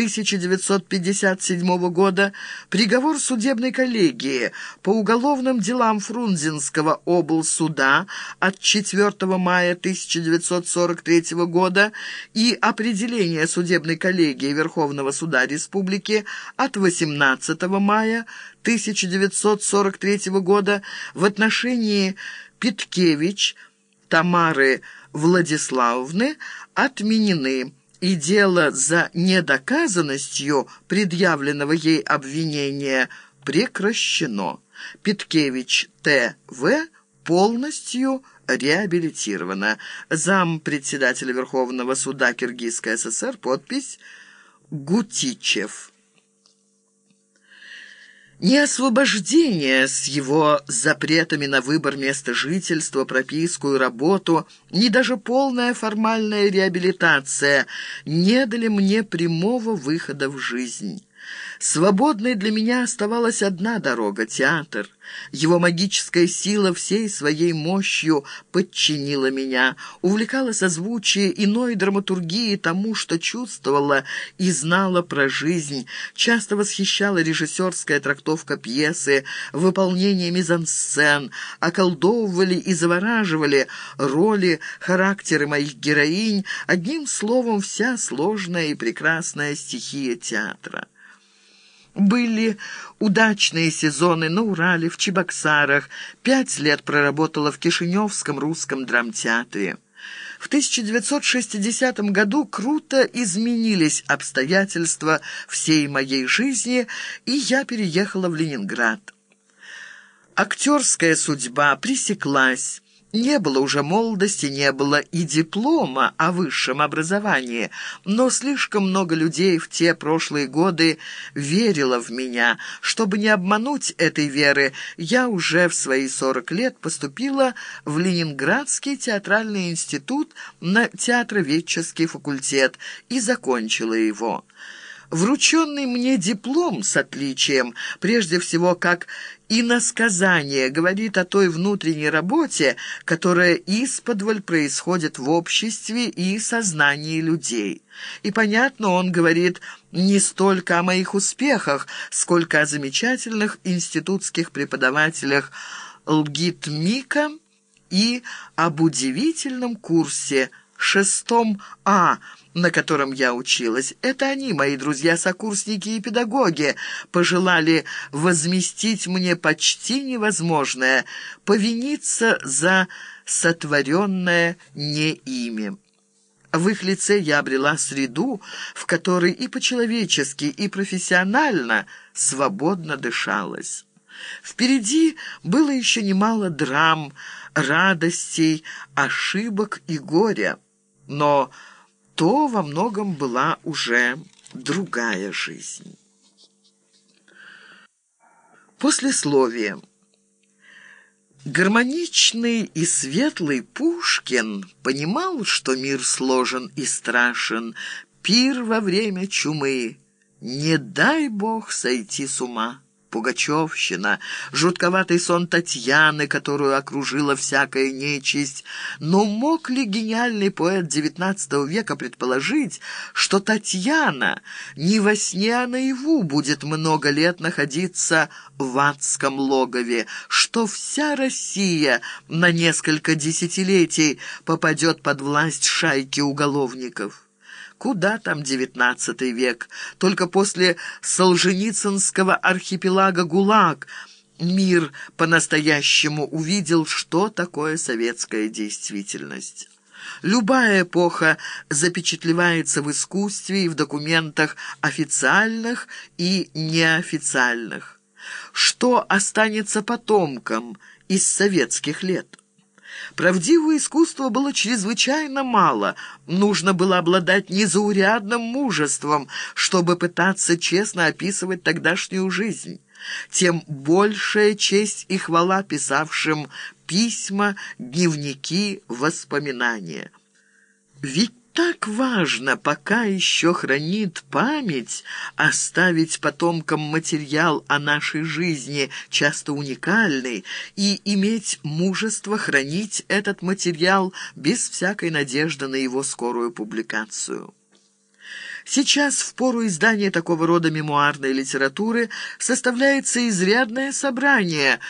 1957 года приговор судебной коллегии по уголовным делам Фрунзенского облсуда от 4 мая 1943 года и определение судебной коллегии Верховного суда республики от 18 мая 1943 года в отношении Питкевич Тамары Владиславовны отменены и дело за недоказанностью предъявленного ей обвинения прекращено. Питкевич Т.В. полностью реабилитирована. Зам председателя Верховного суда Киргизской ССР. Подпись Гутичев. Не освобождение с его запретами на выбор места жительства, прописку и работу, ни даже полная формальная реабилитация не дали мне прямого выхода в жизнь. Свободной для меня оставалась одна дорога — театр. Его магическая сила всей своей мощью подчинила меня, увлекала созвучие иной драматургии тому, что чувствовала и знала про жизнь, часто восхищала режиссерская трактовка пьесы, выполнение мизансцен, околдовывали и завораживали роли, характеры моих героинь, одним словом, вся сложная и прекрасная стихия театра. Были удачные сезоны на Урале, в Чебоксарах. Пять лет проработала в Кишиневском русском драмтеатре. В 1960 году круто изменились обстоятельства всей моей жизни, и я переехала в Ленинград. Актерская судьба пресеклась. Не было уже молодости, не было и диплома о высшем образовании, но слишком много людей в те прошлые годы верило в меня. Чтобы не обмануть этой веры, я уже в свои сорок лет поступила в Ленинградский театральный институт на театроведческий факультет и закончила его. Врученный мне диплом с отличием, прежде всего как иносказание, говорит о той внутренней работе, которая исподволь происходит в обществе и сознании людей. И, понятно, он говорит не столько о моих успехах, сколько о замечательных институтских преподавателях Лгит Мика и об удивительном курсе шестом А – на котором я училась. Это они, мои друзья-сокурсники и педагоги, пожелали возместить мне почти невозможное, повиниться за сотворенное не ими. В их лице я обрела среду, в которой и по-человечески, и профессионально свободно дышалось. Впереди было еще немало драм, радостей, ошибок и горя, но то во многом была уже другая жизнь. Послесловие. Гармоничный и светлый Пушкин понимал, что мир сложен и страшен, пир во время чумы, не дай бог сойти с ума. Пугачевщина, жутковатый сон Татьяны, которую окружила всякая нечисть. Но мог ли гениальный поэт XIX века предположить, что Татьяна не во сне, а наяву будет много лет находиться в адском логове, что вся Россия на несколько десятилетий попадет под власть шайки уголовников? Куда там девятнадцатый век? Только после Солженицынского архипелага ГУЛАГ мир по-настоящему увидел, что такое советская действительность. Любая эпоха запечатлевается в искусстве и в документах официальных и неофициальных. Что останется потомкам из советских лет? Правдивого искусства было чрезвычайно мало. Нужно было обладать незаурядным мужеством, чтобы пытаться честно описывать тогдашнюю жизнь. Тем большая честь и хвала писавшим письма, дневники, воспоминания. Ведь так важно, пока еще хранит память, оставить потомкам материал о нашей жизни, часто уникальный, и иметь мужество хранить этот материал без всякой надежды на его скорую публикацию. Сейчас, в пору издания такого рода мемуарной литературы, составляется изрядное собрание